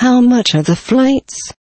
How much are the flights?